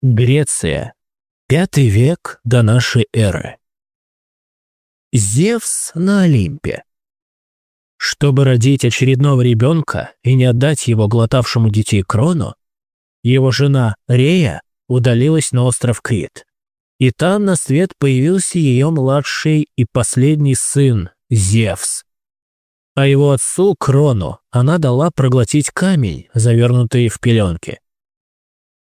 Греция. Пятый век до нашей эры. Зевс на Олимпе. Чтобы родить очередного ребенка и не отдать его глотавшему детей Крону, его жена Рея удалилась на остров Крит. И там на свет появился ее младший и последний сын Зевс. А его отцу Крону она дала проглотить камень, завернутый в пеленки.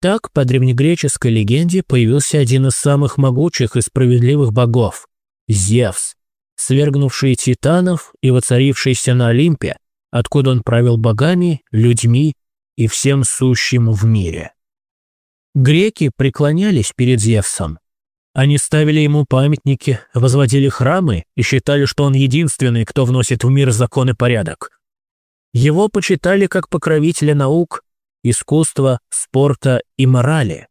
Так, по древнегреческой легенде, появился один из самых могучих и справедливых богов – Зевс, свергнувший титанов и воцарившийся на Олимпе, откуда он правил богами, людьми и всем сущим в мире. Греки преклонялись перед Зевсом. Они ставили ему памятники, возводили храмы и считали, что он единственный, кто вносит в мир закон и порядок. Его почитали как покровителя наук, искусства, спорта и морали.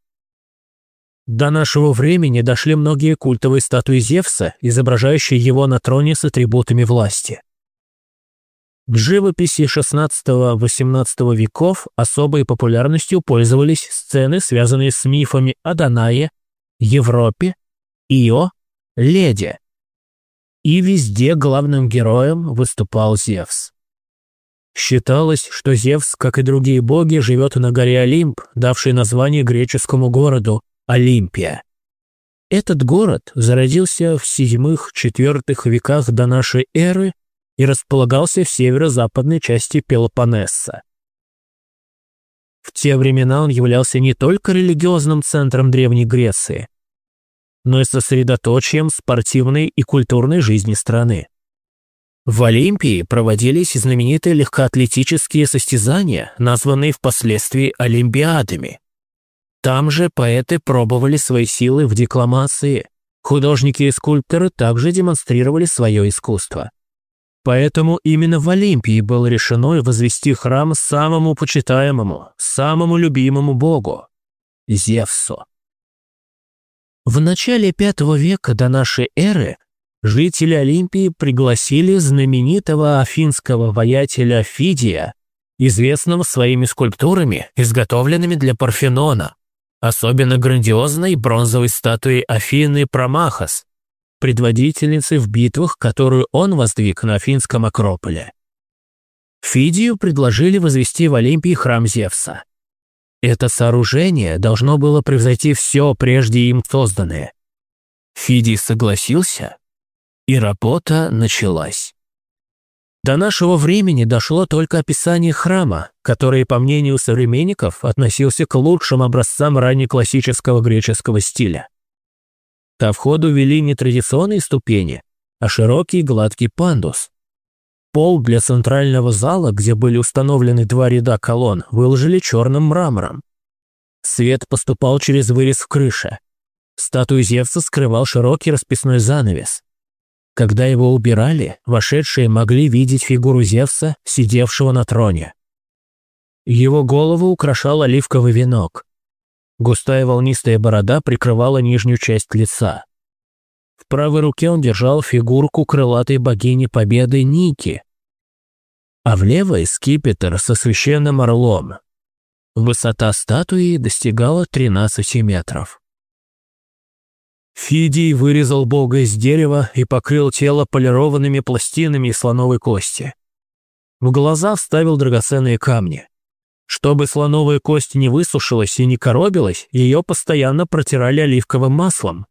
До нашего времени дошли многие культовые статуи Зевса, изображающие его на троне с атрибутами власти. В живописи XVI-XVIII веков особой популярностью пользовались сцены, связанные с мифами о Данае, Европе, Ио, Леде. И везде главным героем выступал Зевс. Считалось, что Зевс, как и другие боги, живет на горе Олимп, давшей название греческому городу Олимпия. Этот город зародился в седьмых-четвертых веках до нашей эры и располагался в северо-западной части Пелопоннеса. В те времена он являлся не только религиозным центром Древней Греции, но и сосредоточием спортивной и культурной жизни страны. В Олимпии проводились знаменитые легкоатлетические состязания, названные впоследствии Олимпиадами. Там же поэты пробовали свои силы в декламации, художники и скульпторы также демонстрировали свое искусство. Поэтому именно в Олимпии было решено возвести храм самому почитаемому, самому любимому богу – Зевсу. В начале V века до нашей эры жители Олимпии пригласили знаменитого афинского воятеля Фидия, известного своими скульптурами, изготовленными для Парфенона, особенно грандиозной бронзовой статуей Афины Промахас, предводительницы в битвах, которую он воздвиг на Афинском Акрополе. Фидию предложили возвести в Олимпии храм Зевса. Это сооружение должно было превзойти все прежде им созданное. Фидий согласился, и работа началась. До нашего времени дошло только описание храма, который, по мнению современников, относился к лучшим образцам раннеклассического греческого стиля. Ко входу вели не традиционные ступени, а широкий гладкий пандус. Пол для центрального зала, где были установлены два ряда колонн, выложили черным мрамором. Свет поступал через вырез в крыше. Статую Зевса скрывал широкий расписной занавес. Когда его убирали, вошедшие могли видеть фигуру Зевса, сидевшего на троне. Его голову украшал оливковый венок. Густая волнистая борода прикрывала нижнюю часть лица. В правой руке он держал фигурку крылатой богини Победы Ники, а в левой – скипетр со священным орлом. Высота статуи достигала 13 метров. Фидий вырезал бога из дерева и покрыл тело полированными пластинами из слоновой кости. В глаза вставил драгоценные камни. Чтобы слоновая кость не высушилась и не коробилась, ее постоянно протирали оливковым маслом.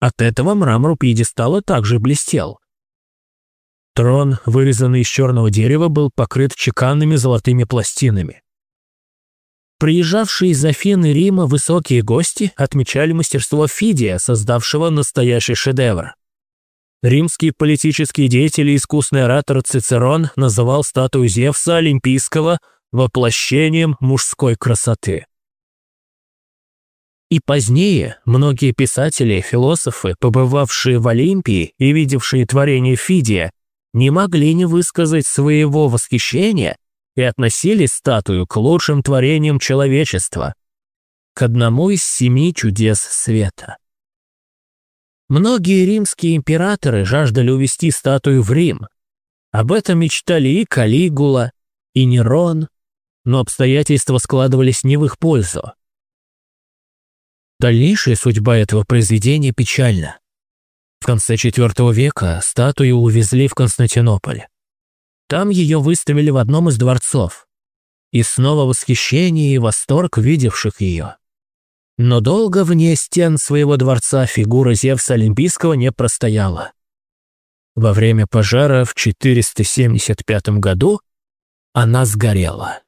От этого мрамор пьедестала также блестел. Трон, вырезанный из черного дерева, был покрыт чеканными золотыми пластинами. Приезжавшие из Афин и Рима высокие гости отмечали мастерство Фидия, создавшего настоящий шедевр. Римский политический деятель и искусный оратор Цицерон называл статую Зевса Олимпийского воплощением мужской красоты. И позднее многие писатели и философы, побывавшие в Олимпии и видевшие творение Фидия, не могли не высказать своего восхищения и относили статую к лучшим творениям человечества, к одному из семи чудес света. Многие римские императоры жаждали увести статую в Рим. Об этом мечтали и Калигула, и Нерон, но обстоятельства складывались не в их пользу. Дальнейшая судьба этого произведения печальна. В конце IV века статую увезли в Константинополь. Там ее выставили в одном из дворцов. И снова восхищение и восторг видевших ее. Но долго вне стен своего дворца фигура Зевса Олимпийского не простояла. Во время пожара в 475 году она сгорела.